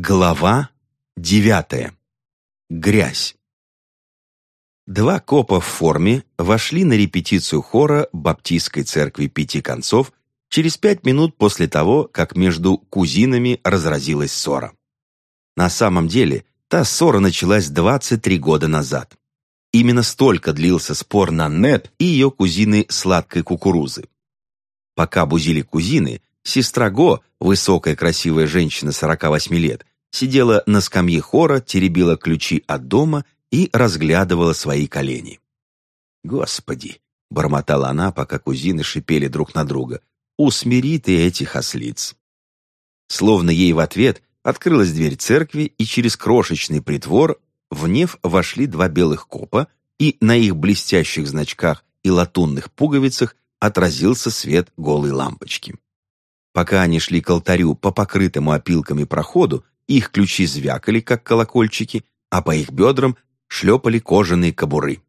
Глава девятая. Грязь. Два копа в форме вошли на репетицию хора Баптистской церкви Пяти Концов через пять минут после того, как между кузинами разразилась ссора. На самом деле, та ссора началась 23 года назад. Именно столько длился спор на Нет и ее кузины сладкой кукурузы. Пока бузили кузины, Сестра Го, высокая красивая женщина 48 лет, сидела на скамье хора, теребила ключи от дома и разглядывала свои колени. «Господи!» — бормотала она, пока кузины шипели друг на друга. «Усмири ты этих ослиц!» Словно ей в ответ открылась дверь церкви, и через крошечный притвор в неф вошли два белых копа, и на их блестящих значках и латунных пуговицах отразился свет голой лампочки. Пока они шли к алтарю по покрытому опилками проходу, их ключи звякали, как колокольчики, а по их бедрам шлепали кожаные кобуры.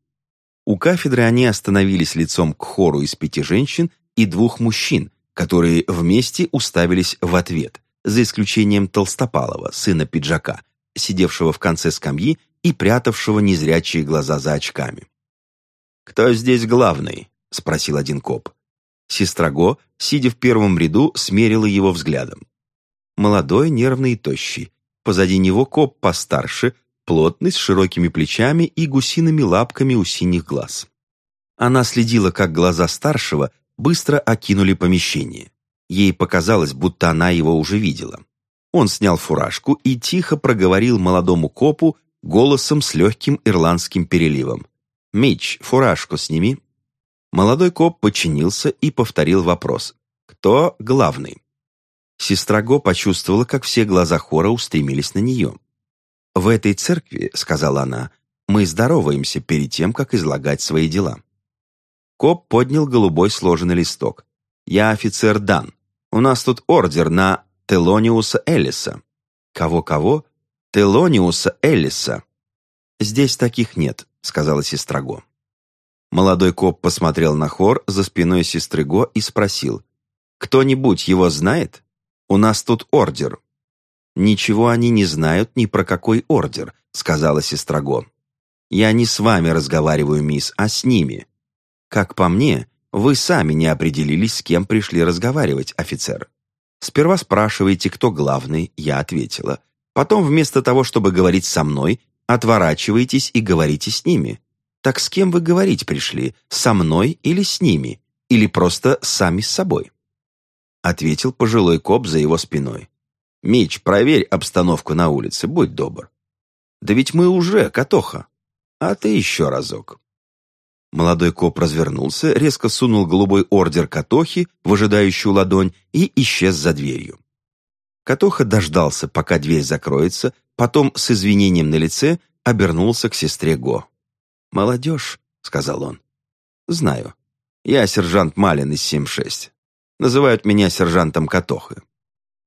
У кафедры они остановились лицом к хору из пяти женщин и двух мужчин, которые вместе уставились в ответ, за исключением Толстопалова, сына пиджака, сидевшего в конце скамьи и прятавшего незрячие глаза за очками. «Кто здесь главный?» — спросил один коп. Сестра Го, сидя в первом ряду, смерила его взглядом. Молодой, нервный и тощий. Позади него коп постарше, плотный, с широкими плечами и гусиными лапками у синих глаз. Она следила, как глаза старшего быстро окинули помещение. Ей показалось, будто она его уже видела. Он снял фуражку и тихо проговорил молодому копу голосом с легким ирландским переливом. «Мич, фуражку сними». Молодой коп подчинился и повторил вопрос. «Кто главный?» Сестра Го почувствовала, как все глаза хора устремились на нее. «В этой церкви, — сказала она, — мы здороваемся перед тем, как излагать свои дела». Коп поднял голубой сложенный листок. «Я офицер Дан. У нас тут ордер на Телониуса Эллиса». «Кого-кого?» «Телониуса Эллиса». «Здесь таких нет», — сказала сестра Го. Молодой коп посмотрел на хор за спиной сестры Го и спросил. «Кто-нибудь его знает? У нас тут ордер». «Ничего они не знают ни про какой ордер», — сказала сестра Го. «Я не с вами разговариваю, мисс, а с ними. Как по мне, вы сами не определились, с кем пришли разговаривать, офицер. Сперва спрашиваете, кто главный, я ответила. Потом вместо того, чтобы говорить со мной, отворачиваетесь и говорите с ними. Так с кем вы говорить пришли? Со мной или с ними? Или просто сами с собой?» Ответил пожилой коп за его спиной. «Мич, проверь обстановку на улице, будь добр». «Да ведь мы уже, Катоха. А ты еще разок». Молодой коп развернулся, резко сунул голубой ордер Катохи в ожидающую ладонь и исчез за дверью. Катоха дождался, пока дверь закроется, потом с извинением на лице обернулся к сестре Го. «Молодежь», — сказал он. «Знаю. Я сержант Малин из 7-6. Называют меня сержантом Катохы.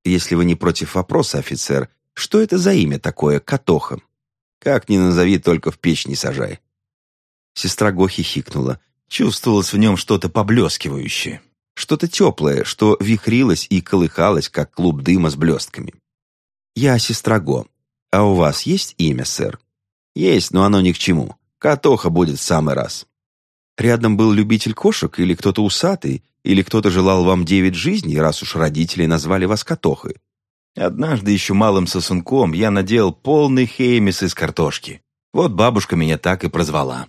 Если вы не против вопроса, офицер, что это за имя такое Катоха? Как ни назови, только в печь не сажай». Сестра Го хихикнула. Чувствовалось в нем что-то поблескивающее. Что-то теплое, что вихрилось и колыхалось, как клуб дыма с блестками. «Я сестра Го. А у вас есть имя, сэр?» «Есть, но оно ни к чему. Катоха будет в самый раз. Рядом был любитель кошек или кто-то усатый, или кто-то желал вам девять жизней, раз уж родители назвали вас Катохой. Однажды еще малым сосунком я надел полный хеймис из картошки. Вот бабушка меня так и прозвала.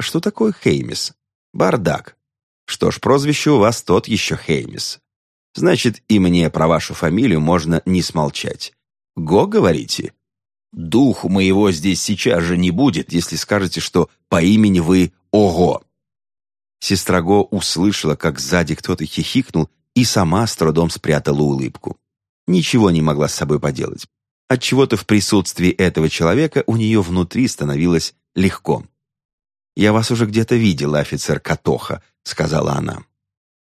Что такое хеймис? Бардак. Что ж, прозвище у вас тот еще хеймис. Значит, и мне про вашу фамилию можно не смолчать. Го, говорите? Духу моего здесь сейчас же не будет, если скажете, что по имени вы Ого». Сестра Го услышала, как сзади кто-то хихикнул, и сама с трудом спрятала улыбку. Ничего не могла с собой поделать. Отчего-то в присутствии этого человека у нее внутри становилось легко. «Я вас уже где-то видела, офицер Катоха», — сказала она.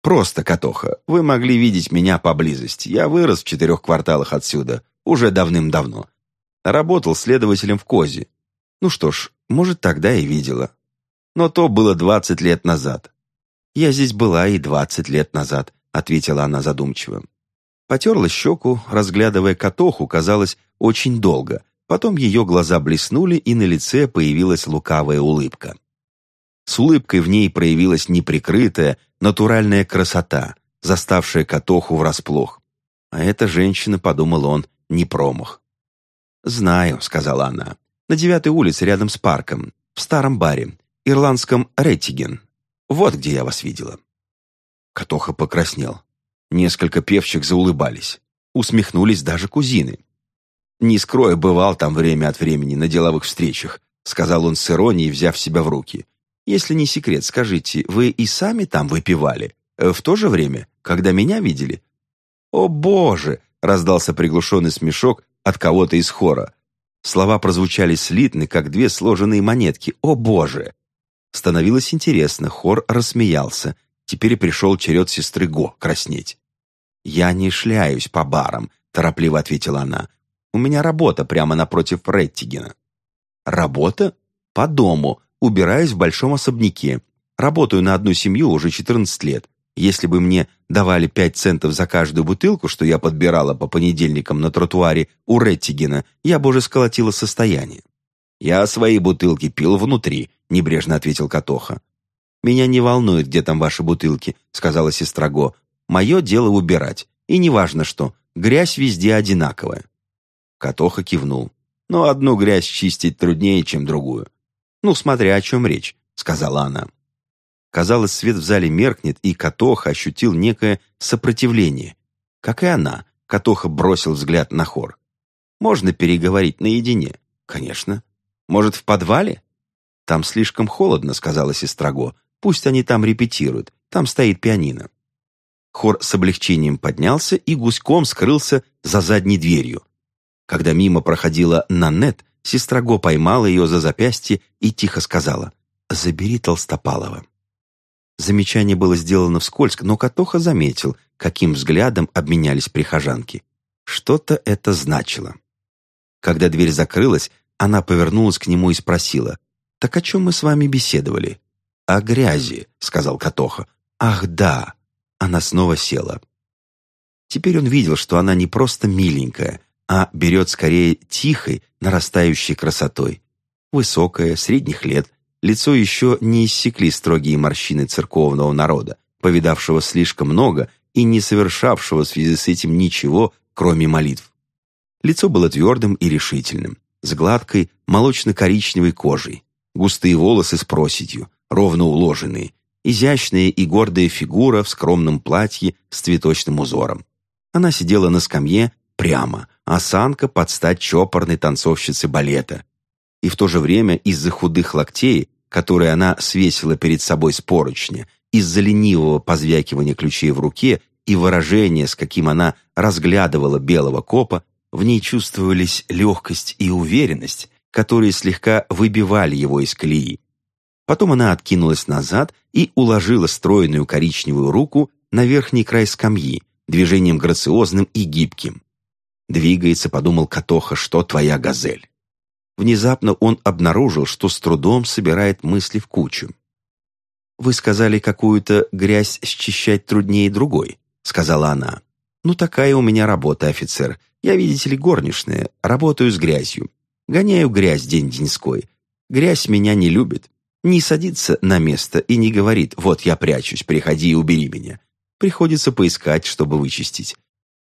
«Просто Катоха. Вы могли видеть меня поблизости. Я вырос в четырех кварталах отсюда, уже давным-давно. Работал следователем в Козе. Ну что ж, может, тогда и видела. Но то было двадцать лет назад. Я здесь была и двадцать лет назад, ответила она задумчиво. Потерла щеку, разглядывая Катоху, казалось, очень долго. Потом ее глаза блеснули, и на лице появилась лукавая улыбка. С улыбкой в ней проявилась неприкрытая, натуральная красота, заставшая Катоху врасплох. А эта женщина, подумал он, не промах. «Знаю», — сказала она, — «на девятой улице рядом с парком, в старом баре, ирландском Реттиген. Вот где я вас видела». Катоха покраснел. Несколько певчих заулыбались. Усмехнулись даже кузины. «Не скрою, бывал там время от времени на деловых встречах», сказал он с иронией, взяв себя в руки. «Если не секрет, скажите, вы и сами там выпивали? Э, в то же время, когда меня видели?» «О, Боже!» — раздался приглушенный смешок от кого-то из хора. Слова прозвучали слитны, как две сложенные монетки. «О, Боже!» Становилось интересно, хор рассмеялся. Теперь пришел черед сестры Го краснеть. «Я не шляюсь по барам», — торопливо ответила она. «У меня работа прямо напротив Реттигена». «Работа? По дому. Убираюсь в большом особняке. Работаю на одну семью уже 14 лет. Если бы мне давали пять центов за каждую бутылку, что я подбирала по понедельникам на тротуаре у Реттигена, я бы уже сколотила состояние. «Я свои бутылки пил внутри», — небрежно ответил Катоха. «Меня не волнует, где там ваши бутылки», — сказала сестра Го. «Мое дело убирать. И неважно что, грязь везде одинаковая». Катоха кивнул. «Но одну грязь чистить труднее, чем другую». «Ну, смотря о чем речь», — сказала она. Казалось, свет в зале меркнет, и Катоха ощутил некое сопротивление. Как и она, Катоха бросил взгляд на хор. «Можно переговорить наедине?» «Конечно». «Может, в подвале?» «Там слишком холодно», — сказала сестра Го. «Пусть они там репетируют. Там стоит пианино». Хор с облегчением поднялся и гуськом скрылся за задней дверью. Когда мимо проходила Нанет, сестра Го поймала ее за запястье и тихо сказала «Забери Толстопалова». Замечание было сделано вскользь, но Катоха заметил, каким взглядом обменялись прихожанки. Что-то это значило. Когда дверь закрылась, она повернулась к нему и спросила, «Так о чем мы с вами беседовали?» «О грязи», — сказал Катоха. «Ах, да!» Она снова села. Теперь он видел, что она не просто миленькая, а берет скорее тихой, нарастающей красотой. Высокая, средних лет, Лицо еще не иссекли строгие морщины церковного народа, повидавшего слишком много и не совершавшего в связи с этим ничего, кроме молитв. Лицо было твердым и решительным, с гладкой, молочно-коричневой кожей, густые волосы с проседью, ровно уложенные, изящная и гордая фигура в скромном платье с цветочным узором. Она сидела на скамье прямо, осанка под стать чопорной танцовщицы балета. И в то же время из-за худых локтей которые она свесила перед собой с поручня, из-за ленивого позвякивания ключей в руке и выражения, с каким она разглядывала белого копа, в ней чувствовались легкость и уверенность, которые слегка выбивали его из колеи. Потом она откинулась назад и уложила стройную коричневую руку на верхний край скамьи, движением грациозным и гибким. «Двигается», — подумал Катоха, — «что твоя газель?» Внезапно он обнаружил, что с трудом собирает мысли в кучу. «Вы сказали, какую-то грязь счищать труднее другой», — сказала она. «Ну, такая у меня работа, офицер. Я, видите ли, горничная, работаю с грязью. Гоняю грязь день-деньской. Грязь меня не любит. Не садится на место и не говорит «вот я прячусь, приходи и убери меня». Приходится поискать, чтобы вычистить.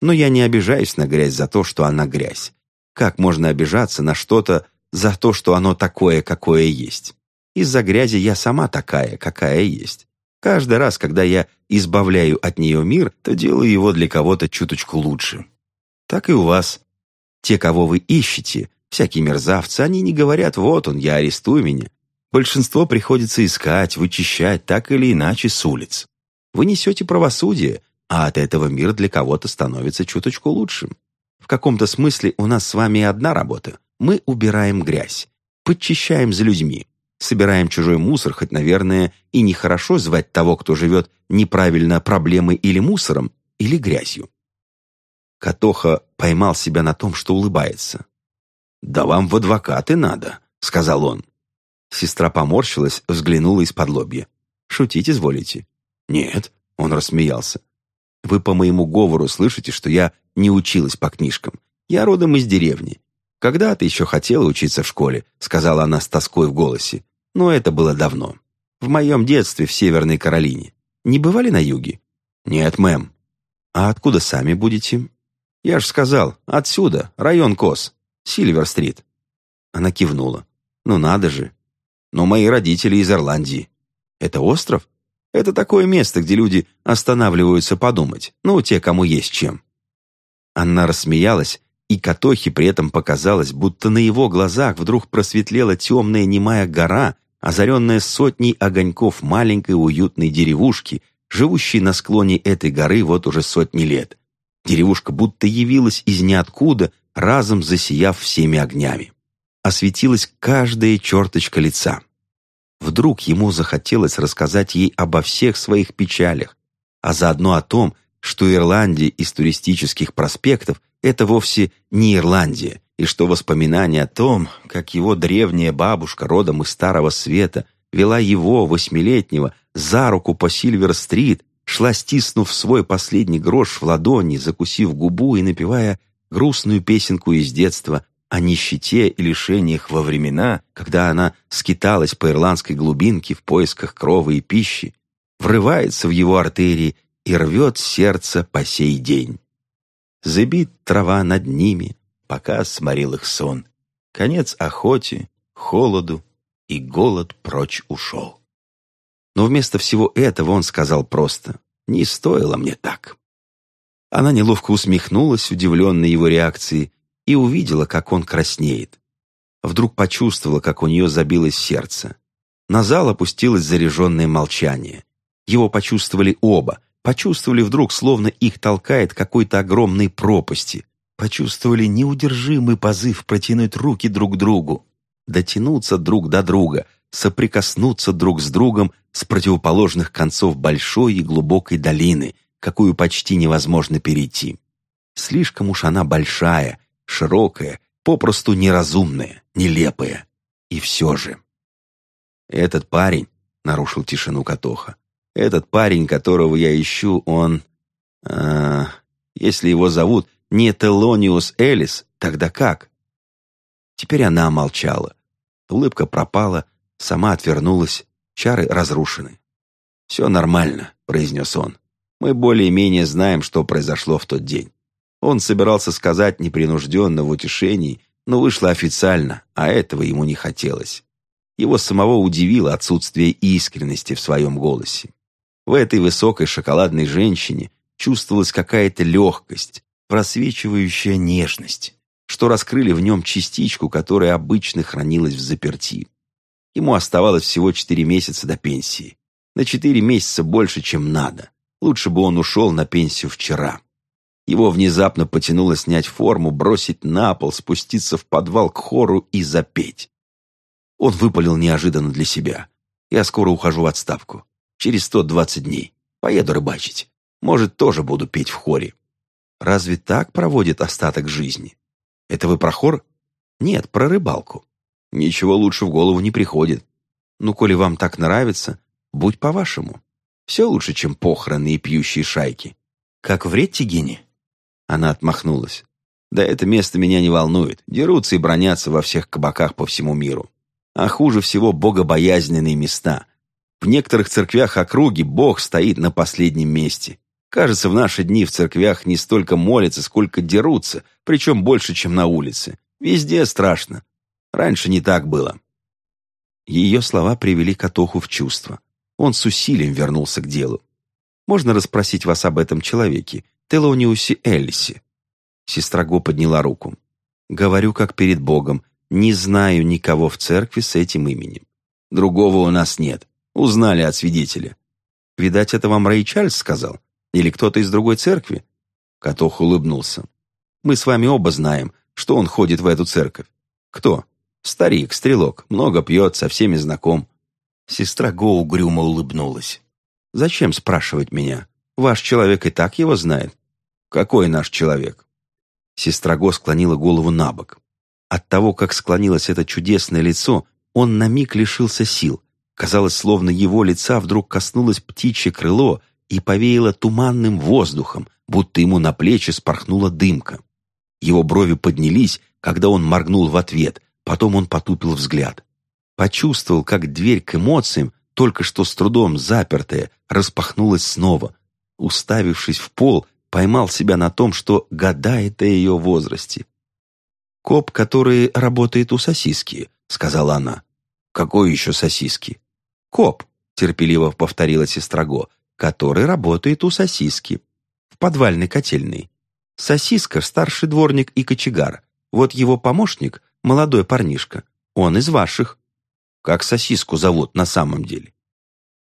Но я не обижаюсь на грязь за то, что она грязь. Как можно обижаться на что-то, за то, что оно такое, какое есть. Из-за грязи я сама такая, какая есть. Каждый раз, когда я избавляю от нее мир, то делаю его для кого-то чуточку лучше. Так и у вас. Те, кого вы ищете, всякие мерзавцы, они не говорят «вот он, я арестую меня». Большинство приходится искать, вычищать так или иначе с улиц. Вы несете правосудие, а от этого мир для кого-то становится чуточку лучшим. В каком-то смысле у нас с вами одна работа мы убираем грязь, подчищаем за людьми, собираем чужой мусор, хоть, наверное, и нехорошо звать того, кто живет неправильно проблемой или мусором, или грязью. Катоха поймал себя на том, что улыбается. «Да вам в адвокаты надо», — сказал он. Сестра поморщилась, взглянула из-под лобья. «Шутить изволите?» «Нет», — он рассмеялся. «Вы по моему говору слышите, что я не училась по книжкам. Я родом из деревни. Когда-то еще хотела учиться в школе», — сказала она с тоской в голосе. «Но это было давно. В моем детстве в Северной Каролине. Не бывали на юге?» «Нет, мэм». «А откуда сами будете?» «Я ж сказал, отсюда, район Кос, Сильвер-стрит». Она кивнула. «Ну надо же. Но мои родители из Ирландии. Это остров? Это такое место, где люди останавливаются подумать. Ну, те, кому есть чем». Она рассмеялась, и Катохе при этом показалось, будто на его глазах вдруг просветлела темная немая гора, озаренная сотней огоньков маленькой уютной деревушки, живущей на склоне этой горы вот уже сотни лет. Деревушка будто явилась из ниоткуда, разом засияв всеми огнями. Осветилась каждая черточка лица. Вдруг ему захотелось рассказать ей обо всех своих печалях, а заодно о том, что Ирландия из туристических проспектов – это вовсе не Ирландия, и что воспоминания о том, как его древняя бабушка родом из Старого Света вела его, восьмилетнего, за руку по Сильвер-стрит, шла, стиснув свой последний грош в ладони, закусив губу и напевая грустную песенку из детства о нищете и лишениях во времена, когда она скиталась по ирландской глубинке в поисках крова и пищи, врывается в его артерии и рвет сердце по сей день. Забит трава над ними, пока сморил их сон. Конец охоте, холоду, и голод прочь ушел. Но вместо всего этого он сказал просто «Не стоило мне так». Она неловко усмехнулась, удивленной его реакцией, и увидела, как он краснеет. Вдруг почувствовала, как у нее забилось сердце. На зал опустилось заряженное молчание. Его почувствовали оба, почувствовали вдруг, словно их толкает какой-то огромной пропасти, почувствовали неудержимый позыв протянуть руки друг другу, дотянуться друг до друга, соприкоснуться друг с другом с противоположных концов большой и глубокой долины, какую почти невозможно перейти. Слишком уж она большая, широкая, попросту неразумная, нелепая. И все же. «Этот парень», — нарушил тишину Катоха, «этот парень, которого я ищу, он... А, если его зовут не Телониус Элис, тогда как?» Теперь она молчала. Улыбка пропала, сама отвернулась, чары разрушены. «Все нормально», — произнес он. «Мы более-менее знаем, что произошло в тот день. Он собирался сказать непринужденно в утешении, но вышло официально, а этого ему не хотелось. Его самого удивило отсутствие искренности в своем голосе. В этой высокой шоколадной женщине чувствовалась какая-то легкость, просвечивающая нежность, что раскрыли в нем частичку, которая обычно хранилась в заперти. Ему оставалось всего четыре месяца до пенсии. На четыре месяца больше, чем надо. Лучше бы он ушел на пенсию вчера. Его внезапно потянуло снять форму, бросить на пол, спуститься в подвал к хору и запеть. Он выпалил неожиданно для себя. «Я скоро ухожу в отставку. Через сто двадцать дней. Поеду рыбачить. Может, тоже буду петь в хоре». Разве так проводит остаток жизни? Это вы про хор? Нет, про рыбалку. Ничего лучше в голову не приходит. Ну, коли вам так нравится, будь по-вашему. Все лучше, чем похороны и пьющие шайки. Как в Реттигене?» Она отмахнулась. «Да это место меня не волнует. Дерутся и бронятся во всех кабаках по всему миру. А хуже всего богобоязненные места. В некоторых церквях округи Бог стоит на последнем месте. Кажется, в наши дни в церквях не столько молятся, сколько дерутся, причем больше, чем на улице. Везде страшно. Раньше не так было». Ее слова привели Катоху в чувство. Он с усилием вернулся к делу. «Можно расспросить вас об этом человеке, Телониусе Эллисе?» Сестра Го подняла руку. «Говорю, как перед Богом, не знаю никого в церкви с этим именем. Другого у нас нет. Узнали от свидетеля. Видать, это вам Рэй Чарльз сказал? Или кто-то из другой церкви?» Катох улыбнулся. «Мы с вами оба знаем, что он ходит в эту церковь. Кто? Старик, стрелок, много пьет, со всеми знаком. Сестра Го угрюмо улыбнулась. «Зачем спрашивать меня? Ваш человек и так его знает». «Какой наш человек?» Сестра Го склонила голову на бок. От того, как склонилось это чудесное лицо, он на миг лишился сил. Казалось, словно его лица вдруг коснулось птичье крыло и повеяло туманным воздухом, будто ему на плечи спорхнула дымка. Его брови поднялись, когда он моргнул в ответ, потом он потупил взгляд. Почувствовал, как дверь к эмоциям, только что с трудом запертая, распахнулась снова. Уставившись в пол, поймал себя на том, что гадает о ее возрасте. «Коп, который работает у сосиски», — сказала она. «Какой еще сосиски?» «Коп», — терпеливо повторила сестра Го, «который работает у сосиски. В подвальной котельной. Сосиска — старший дворник и кочегар. Вот его помощник — молодой парнишка. Он из ваших. Как сосиску зовут на самом деле?»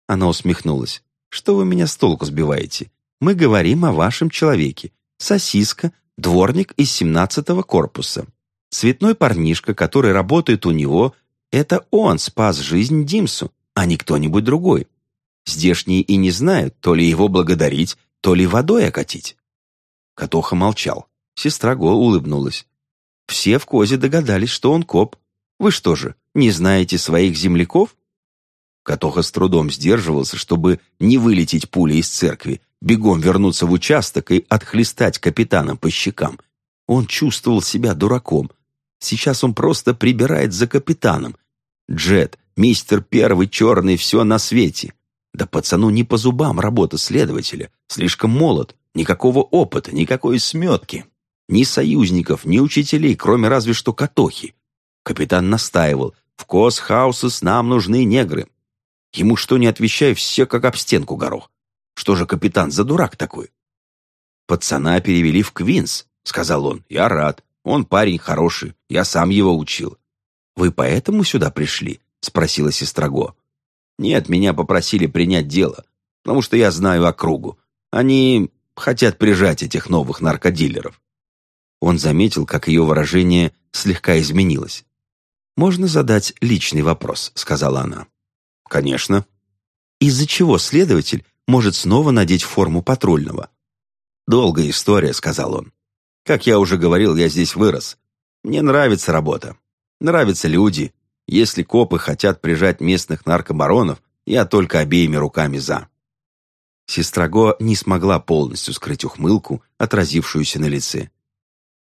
Она усмехнулась. «Что вы меня с толку сбиваете? Мы говорим о вашем человеке. Сосиска, дворник из семнадцатого корпуса. Цветной парнишка, который работает у него, это он спас жизнь Димсу, а не кто-нибудь другой. Здешние и не знают, то ли его благодарить, то ли водой окатить». Катоха молчал. Сестра Го улыбнулась. «Все в Козе догадались, что он коп. Вы что же, не знаете своих земляков?» Катоха с трудом сдерживался, чтобы не вылететь пулей из церкви, бегом вернуться в участок и отхлестать капитана по щекам. Он чувствовал себя дураком. Сейчас он просто прибирает за капитаном. Джет, мистер первый черный, все на свете. Да пацану не по зубам работа следователя. Слишком молод, никакого опыта, никакой сметки. Ни союзников, ни учителей, кроме разве что Катохи. Капитан настаивал, в Косхаусес нам нужны негры. Ему что не отвечай, все как об стенку горох. Что же капитан за дурак такой? «Пацана перевели в Квинс», — сказал он. «Я рад. Он парень хороший. Я сам его учил». «Вы поэтому сюда пришли?» — спросила сестра Го. «Нет, меня попросили принять дело, потому что я знаю округу. Они хотят прижать этих новых наркодилеров». Он заметил, как ее выражение слегка изменилось. «Можно задать личный вопрос», — сказала она. «Конечно». «Из-за чего следователь может снова надеть форму патрульного?» «Долгая история», — сказал он. «Как я уже говорил, я здесь вырос. Мне нравится работа. Нравятся люди. Если копы хотят прижать местных наркобаронов, я только обеими руками за». Сестра Го не смогла полностью скрыть ухмылку, отразившуюся на лице.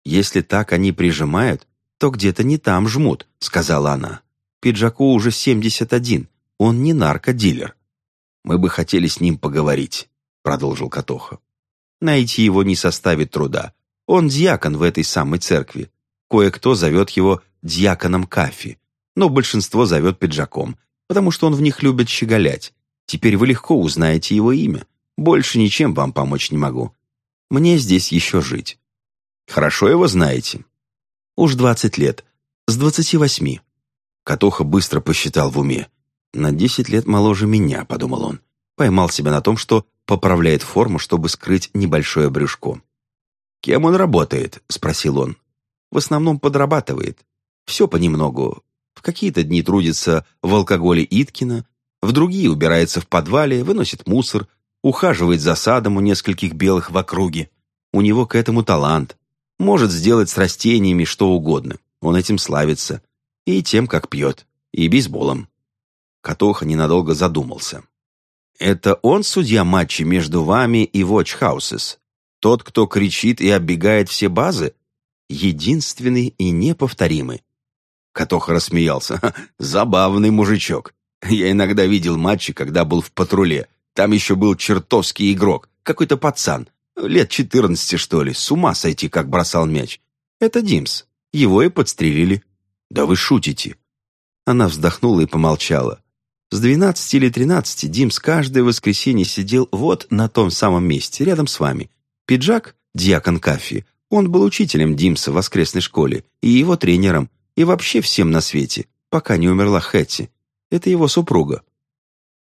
«Если так они прижимают, то где-то не там жмут», — сказала она. «Пиджаку уже семьдесят один, он не наркодилер. Мы бы хотели с ним поговорить, продолжил Катоха. Найти его не составит труда. Он дьякон в этой самой церкви. Кое-кто зовет его дьяконом Кафи, но большинство зовет пиджаком, потому что он в них любит щеголять. Теперь вы легко узнаете его имя. Больше ничем вам помочь не могу. Мне здесь еще жить. Хорошо его знаете? Уж двадцать лет. С двадцати восьми. Катоха быстро посчитал в уме. «На десять лет моложе меня», — подумал он. Поймал себя на том, что поправляет форму, чтобы скрыть небольшое брюшко. «Кем он работает?» — спросил он. «В основном подрабатывает. Все понемногу. В какие-то дни трудится в алкоголе Иткина, в другие убирается в подвале, выносит мусор, ухаживает за садом у нескольких белых в округе. У него к этому талант. Может сделать с растениями что угодно. Он этим славится. И тем, как пьет. И бейсболом. Катоха ненадолго задумался. «Это он судья матча между вами и Watch Houses? Тот, кто кричит и оббегает все базы? Единственный и неповторимый». Катоха рассмеялся. «Забавный мужичок. Я иногда видел матчи, когда был в патруле. Там еще был чертовский игрок, какой-то пацан, лет четырнадцати, что ли, с ума сойти, как бросал мяч. Это Димс. Его и подстрелили». «Да вы шутите». Она вздохнула и помолчала. С двенадцати или тринадцати Димс каждое воскресенье сидел вот на том самом месте, рядом с вами. Пиджак, диакон Кафи, он был учителем Димса в воскресной школе и его тренером, и вообще всем на свете, пока не умерла Хэтти. Это его супруга.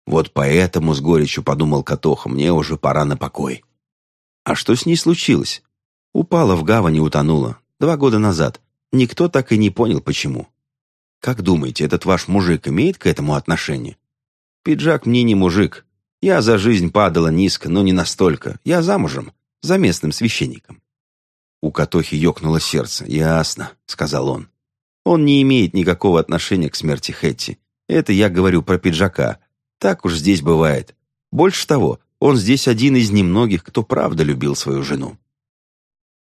Вот поэтому с горечью подумал Катоха, мне уже пора на покой. А что с ней случилось? Упала в гавань и утонула. Два года назад. Никто так и не понял, почему. Как думаете, этот ваш мужик имеет к этому отношение? Пиджак мне не мужик. Я за жизнь падала низко, но не настолько. Я замужем, за местным священником. У Катохи ёкнуло сердце. «Ясно», — сказал он. «Он не имеет никакого отношения к смерти Хэтти. Это я говорю про пиджака. Так уж здесь бывает. Больше того, он здесь один из немногих, кто правда любил свою жену.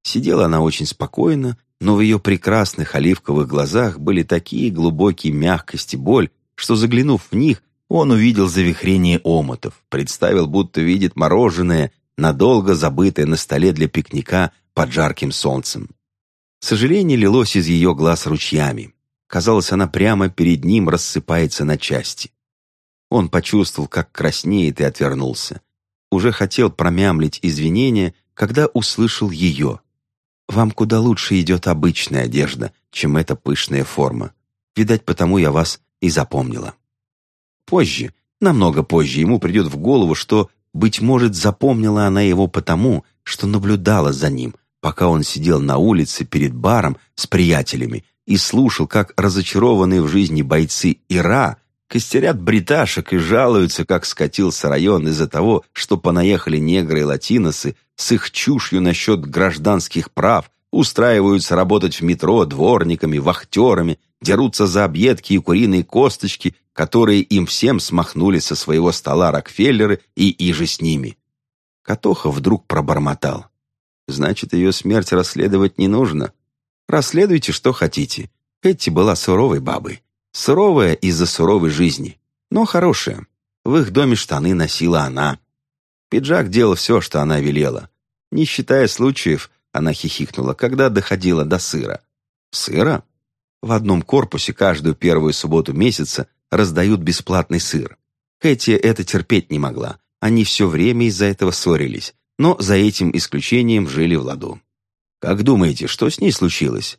Сидела она очень спокойно, но в ее прекрасных оливковых глазах были такие глубокие мягкость и боль, что, заглянув в них, он увидел завихрение омотов, представил, будто видит мороженое, надолго забытое на столе для пикника под жарким солнцем. Сожаление лилось из ее глаз ручьями. Казалось, она прямо перед ним рассыпается на части. Он почувствовал, как краснеет, и отвернулся. Уже хотел промямлить извинения, когда услышал ее. «Вам куда лучше идет обычная одежда, чем эта пышная форма. Видать, потому я вас и запомнила». Позже, намного позже, ему придет в голову, что, быть может, запомнила она его потому, что наблюдала за ним, пока он сидел на улице перед баром с приятелями и слушал, как разочарованные в жизни бойцы Ира костерят бриташек и жалуются, как скатился район из-за того, что понаехали негры и латиносы с их чушью насчет гражданских прав, устраиваются работать в метро дворниками, вахтерами, дерутся за объедки и куриные косточки, которые им всем смахнули со своего стола Рокфеллеры и иже с ними. Катоха вдруг пробормотал. Значит, ее смерть расследовать не нужно. Расследуйте, что хотите. Этти была суровой бабой. Суровая из-за суровой жизни, но хорошая. В их доме штаны носила она. Пиджак делал все, что она велела. Не считая случаев, она хихикнула, когда доходила до сыра. Сыра? В одном корпусе каждую первую субботу месяца раздают бесплатный сыр. Кэти это терпеть не могла. Они все время из-за этого ссорились, но за этим исключением жили в ладу. Как думаете, что с ней случилось?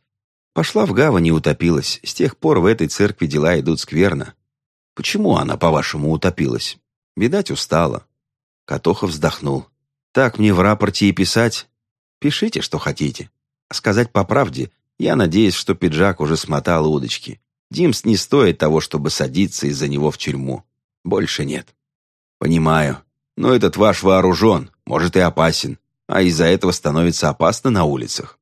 Пошла в гавань и утопилась. С тех пор в этой церкви дела идут скверно. Почему она, по-вашему, утопилась? Видать, устала. Катоха вздохнул. Так мне в рапорте и писать? Пишите, что хотите. Сказать по правде, я надеюсь, что пиджак уже смотал удочки. Димс не стоит того, чтобы садиться из-за него в тюрьму. Больше нет. Понимаю. Но этот ваш вооружен, может и опасен, а из-за этого становится опасно на улицах.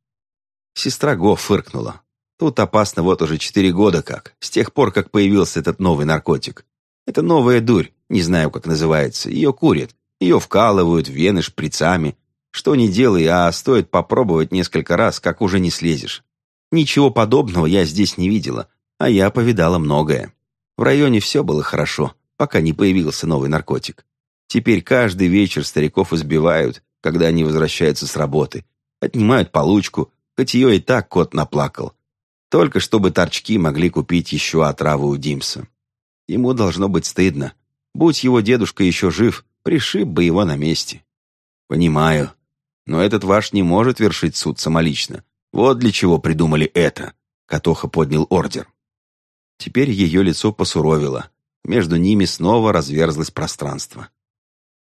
Сестра Го фыркнула. Тут опасно вот уже четыре года как, с тех пор, как появился этот новый наркотик. Это новая дурь, не знаю, как называется, ее курят, ее вкалывают в вены шприцами. Что не делай, а стоит попробовать несколько раз, как уже не слезешь. Ничего подобного я здесь не видела, а я повидала многое. В районе все было хорошо, пока не появился новый наркотик. Теперь каждый вечер стариков избивают, когда они возвращаются с работы. Отнимают получку, хоть ее и так кот наплакал. Только чтобы торчки могли купить еще отраву у Димса. Ему должно быть стыдно. Будь его дедушка еще жив, пришиб бы его на месте. Понимаю. Но этот ваш не может вершить суд самолично. Вот для чего придумали это. Катоха поднял ордер. Теперь ее лицо посуровило. Между ними снова разверзлось пространство.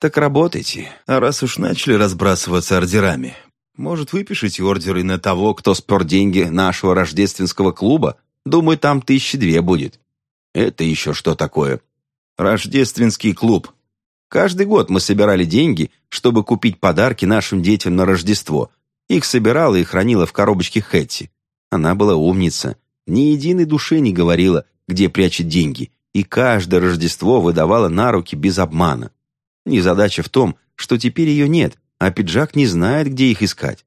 Так работайте. А раз уж начали разбрасываться ордерами, может, выпишите ордеры на того, кто спер деньги нашего рождественского клуба? Думаю, там тысячи две будет. Это еще что такое? Рождественский клуб. Каждый год мы собирали деньги, чтобы купить подарки нашим детям на Рождество. Их собирала и хранила в коробочке Хэтти. Она была умница. Ни единой душе не говорила, где прячет деньги, и каждое Рождество выдавала на руки без обмана. Незадача в том, что теперь ее нет, а пиджак не знает, где их искать.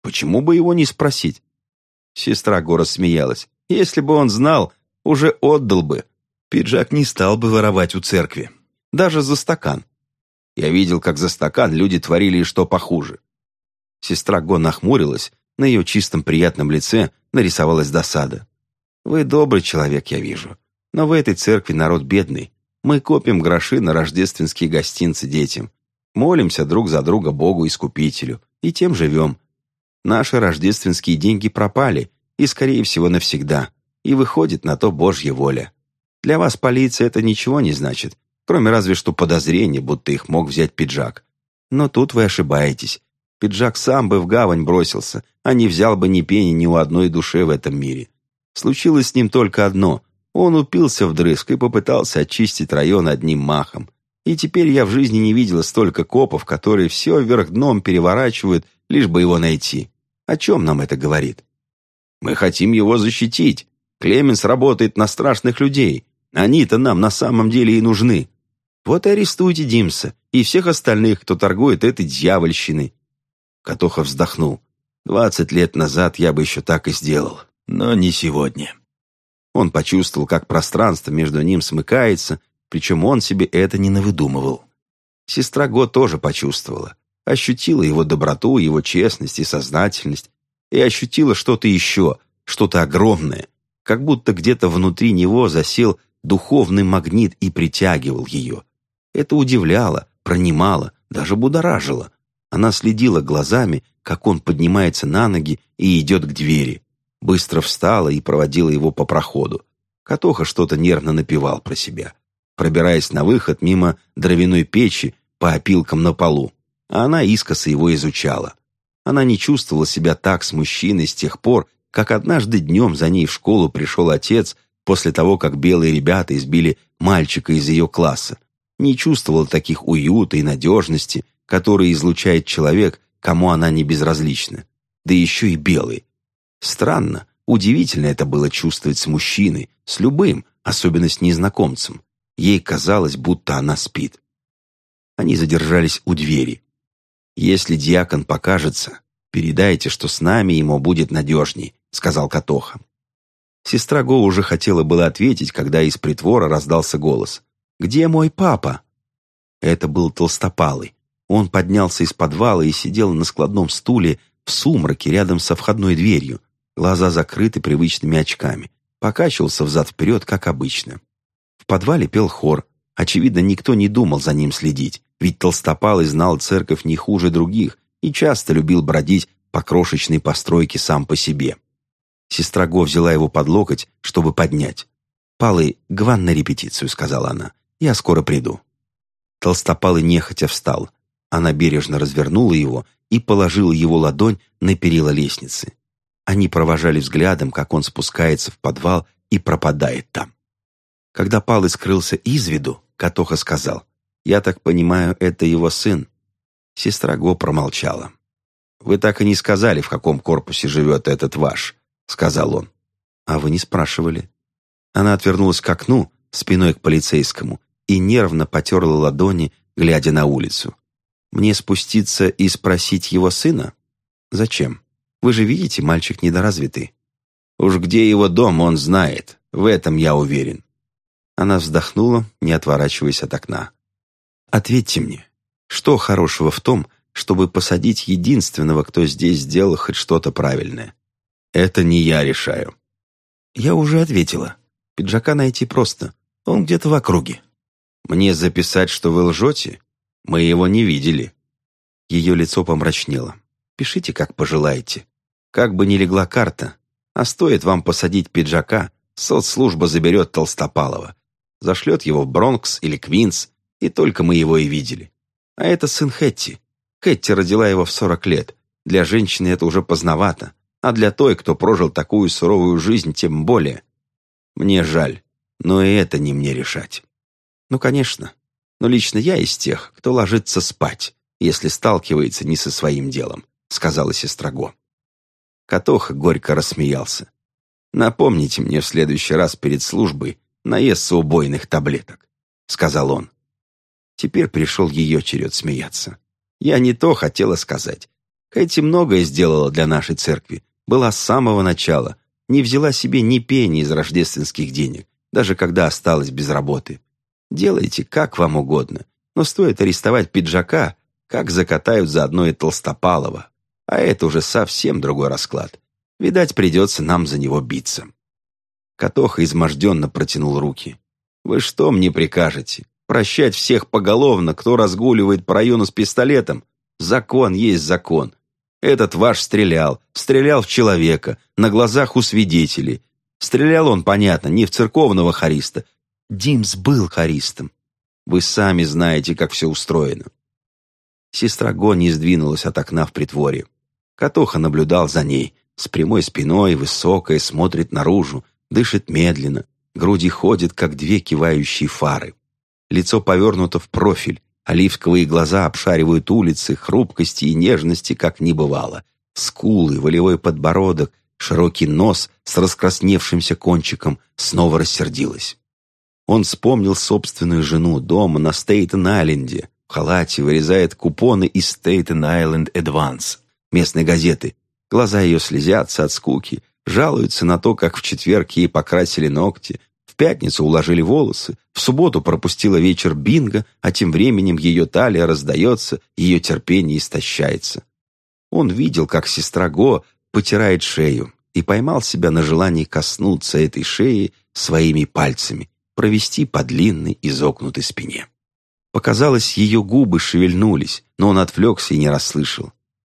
Почему бы его не спросить? Сестра Гора смеялась. Если бы он знал, уже отдал бы. Пиджак не стал бы воровать у церкви. Даже за стакан. Я видел, как за стакан люди творили и что похуже. Сестра Го нахмурилась, на ее чистом приятном лице нарисовалась досада. «Вы добрый человек, я вижу. Но в этой церкви народ бедный. Мы копим гроши на рождественские гостинцы детям. Молимся друг за друга Богу-Искупителю. И тем живем. Наши рождественские деньги пропали. И, скорее всего, навсегда. И выходит на то Божья воля. Для вас полиция это ничего не значит, кроме разве что подозрения, будто их мог взять пиджак. Но тут вы ошибаетесь. Пиджак сам бы в гавань бросился, а не взял бы ни пени ни у одной души в этом мире. Случилось с ним только одно. Он упился вдрызг и попытался очистить район одним махом. И теперь я в жизни не видела столько копов, которые все вверх дном переворачивают, лишь бы его найти. О чем нам это говорит? Мы хотим его защитить. Клеменс работает на страшных людей. Они-то нам на самом деле и нужны. Вот и арестуйте Димса и всех остальных, кто торгует этой дьявольщиной. Катоха вздохнул. Двадцать лет назад я бы еще так и сделал, но не сегодня». Он почувствовал, как пространство между ним смыкается, причем он себе это не навыдумывал. Сестра Го тоже почувствовала, ощутила его доброту, его честность и сознательность, и ощутила что-то еще, что-то огромное, как будто где-то внутри него засел духовный магнит и притягивал ее. Это удивляло, пронимало, даже будоражило. Она следила глазами, как он поднимается на ноги и идет к двери быстро встала и проводила его по проходу. Катоха что-то нервно напевал про себя, пробираясь на выход мимо дровяной печи по опилкам на полу, а она искоса его изучала. Она не чувствовала себя так с мужчиной с тех пор, как однажды днем за ней в школу пришел отец после того, как белые ребята избили мальчика из ее класса. Не чувствовала таких уюта и надежности, которые излучает человек, кому она не безразлична. Да еще и белый. Странно, удивительно это было чувствовать с мужчиной, с любым, особенно с незнакомцем. Ей казалось, будто она спит. Они задержались у двери. «Если диакон покажется, передайте, что с нами ему будет надежней», — сказал Катоха. Сестра Го уже хотела было ответить, когда из притвора раздался голос. «Где мой папа?» Это был толстопалый. Он поднялся из подвала и сидел на складном стуле в сумраке рядом со входной дверью, глаза закрыты привычными очками, покачивался взад-вперед, как обычно. Подвале пел хор. Очевидно, никто не думал за ним следить, ведь Толстопалый знал церковь не хуже других и часто любил бродить по крошечной постройке сам по себе. Сестра Го взяла его под локоть, чтобы поднять. «Палый, гван на репетицию», — сказала она. «Я скоро приду». Толстопалый нехотя встал. Она бережно развернула его и положила его ладонь на перила лестницы. Они провожали взглядом, как он спускается в подвал и пропадает там. Когда Палый скрылся из виду, Катоха сказал, «Я так понимаю, это его сын». Сестра Го промолчала. «Вы так и не сказали, в каком корпусе живет этот ваш», — сказал он. «А вы не спрашивали». Она отвернулась к окну, спиной к полицейскому, и нервно потерла ладони, глядя на улицу. «Мне спуститься и спросить его сына? Зачем?» Вы же видите, мальчик недоразвитый. Уж где его дом, он знает. В этом я уверен». Она вздохнула, не отворачиваясь от окна. «Ответьте мне, что хорошего в том, чтобы посадить единственного, кто здесь сделал хоть что-то правильное? Это не я решаю». «Я уже ответила. Пиджака найти просто. Он где-то в округе». «Мне записать, что вы лжете? Мы его не видели». Ее лицо помрачнело. «Пишите, как пожелаете. Как бы ни легла карта, а стоит вам посадить пиджака, соцслужба заберет Толстопалова. Зашлет его в Бронкс или Квинс, и только мы его и видели. А это сын Хэтти. Хэтти родила его в 40 лет. Для женщины это уже поздновато, а для той, кто прожил такую суровую жизнь, тем более. Мне жаль, но и это не мне решать. Ну, конечно. Но лично я из тех, кто ложится спать, если сталкивается не со своим делом, сказала сестра Го. Катоха горько рассмеялся. «Напомните мне в следующий раз перед службой наесться убойных таблеток», — сказал он. Теперь пришел ее черед смеяться. Я не то хотела сказать. Хэти многое сделала для нашей церкви, была с самого начала, не взяла себе ни пени из рождественских денег, даже когда осталась без работы. Делайте как вам угодно, но стоит арестовать пиджака, как закатают заодно и Толстопалова. А это уже совсем другой расклад. Видать, придется нам за него биться. Катоха изможденно протянул руки. «Вы что мне прикажете? Прощать всех поголовно, кто разгуливает по району с пистолетом? Закон есть закон. Этот ваш стрелял, стрелял в человека, на глазах у свидетелей. Стрелял он, понятно, не в церковного хариста. Димс был харистом. Вы сами знаете, как все устроено». Сестра Го не сдвинулась от окна в притворе. Катоха наблюдал за ней. С прямой спиной, высокая, смотрит наружу, дышит медленно, груди ходят, как две кивающие фары. Лицо повернуто в профиль, оливковые глаза обшаривают улицы, хрупкости и нежности, как не бывало. Скулы, волевой подбородок, широкий нос с раскрасневшимся кончиком снова рассердилась. Он вспомнил собственную жену дома на Стейтен-Айленде. В халате вырезает купоны из Стейтен-Айленд Advance местной газеты, Глаза ее слезятся от скуки, жалуются на то, как в четверг ей покрасили ногти, в пятницу уложили волосы, в субботу пропустила вечер бинго, а тем временем ее талия раздается, ее терпение истощается. Он видел, как сестра Го потирает шею, и поймал себя на желании коснуться этой шеи своими пальцами, провести по длинной изогнутой спине. Показалось, ее губы шевельнулись, но он отвлекся и не расслышал.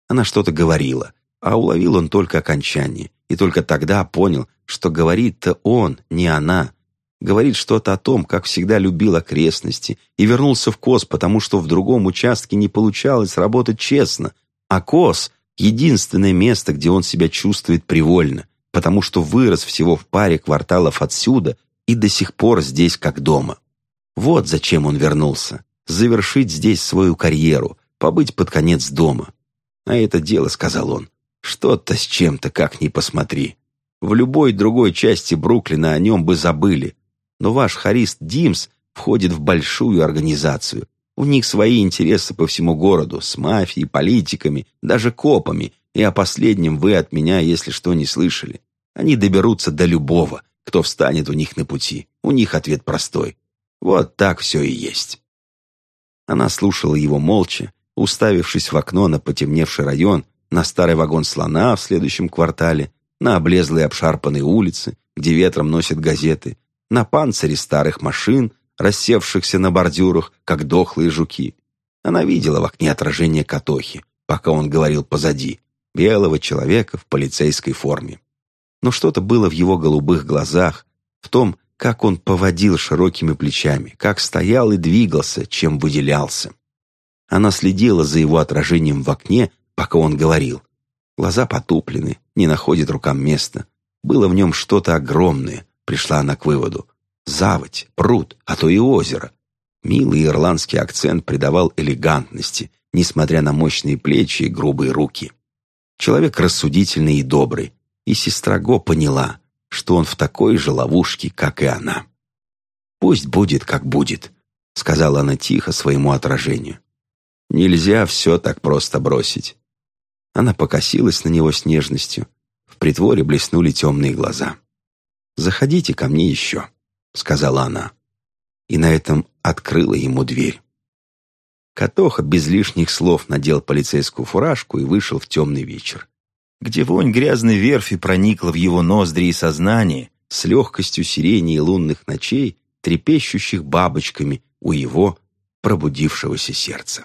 Она что-то говорила, а уловил он только окончание, и только тогда понял, что говорит-то он, не она. Говорит что-то о том, как всегда любил окрестности, и вернулся в КОС, потому что в другом участке не получалось работать честно, а КОС — единственное место, где он себя чувствует привольно, потому что вырос всего в паре кварталов отсюда и до сих пор здесь как дома. Вот зачем он вернулся. Завершить здесь свою карьеру, побыть под конец дома. А это дело, сказал он, что-то с чем-то, как ни посмотри. В любой другой части Бруклина о нем бы забыли. Но ваш харист Димс входит в большую организацию. У них свои интересы по всему городу, с мафией, политиками, даже копами, и о последнем вы от меня, если что, не слышали. Они доберутся до любого, кто встанет у них на пути. У них ответ простой. Вот так все и есть. Она слушала его молча, уставившись в окно на потемневший район, на старый вагон слона в следующем квартале, на облезлые обшарпанные улицы, где ветром носят газеты, на панцире старых машин, рассевшихся на бордюрах, как дохлые жуки. Она видела в окне отражение Катохи, пока он говорил позади, белого человека в полицейской форме. Но что-то было в его голубых глазах, в том, как он поводил широкими плечами, как стоял и двигался, чем выделялся. Она следила за его отражением в окне, пока он говорил. Глаза потуплены, не находит рукам места. Было в нем что-то огромное, пришла она к выводу. Заводь, пруд, а то и озеро. Милый ирландский акцент придавал элегантности, несмотря на мощные плечи и грубые руки. Человек рассудительный и добрый, и сестра Го поняла, что он в такой же ловушке, как и она. «Пусть будет, как будет», — сказала она тихо своему отражению. «Нельзя все так просто бросить». Она покосилась на него с нежностью. В притворе блеснули темные глаза. «Заходите ко мне еще», — сказала она. И на этом открыла ему дверь. Катоха без лишних слов надел полицейскую фуражку и вышел в темный вечер где вонь грязной верфи проникла в его ноздри и сознание с легкостью сирени и лунных ночей, трепещущих бабочками у его пробудившегося сердца.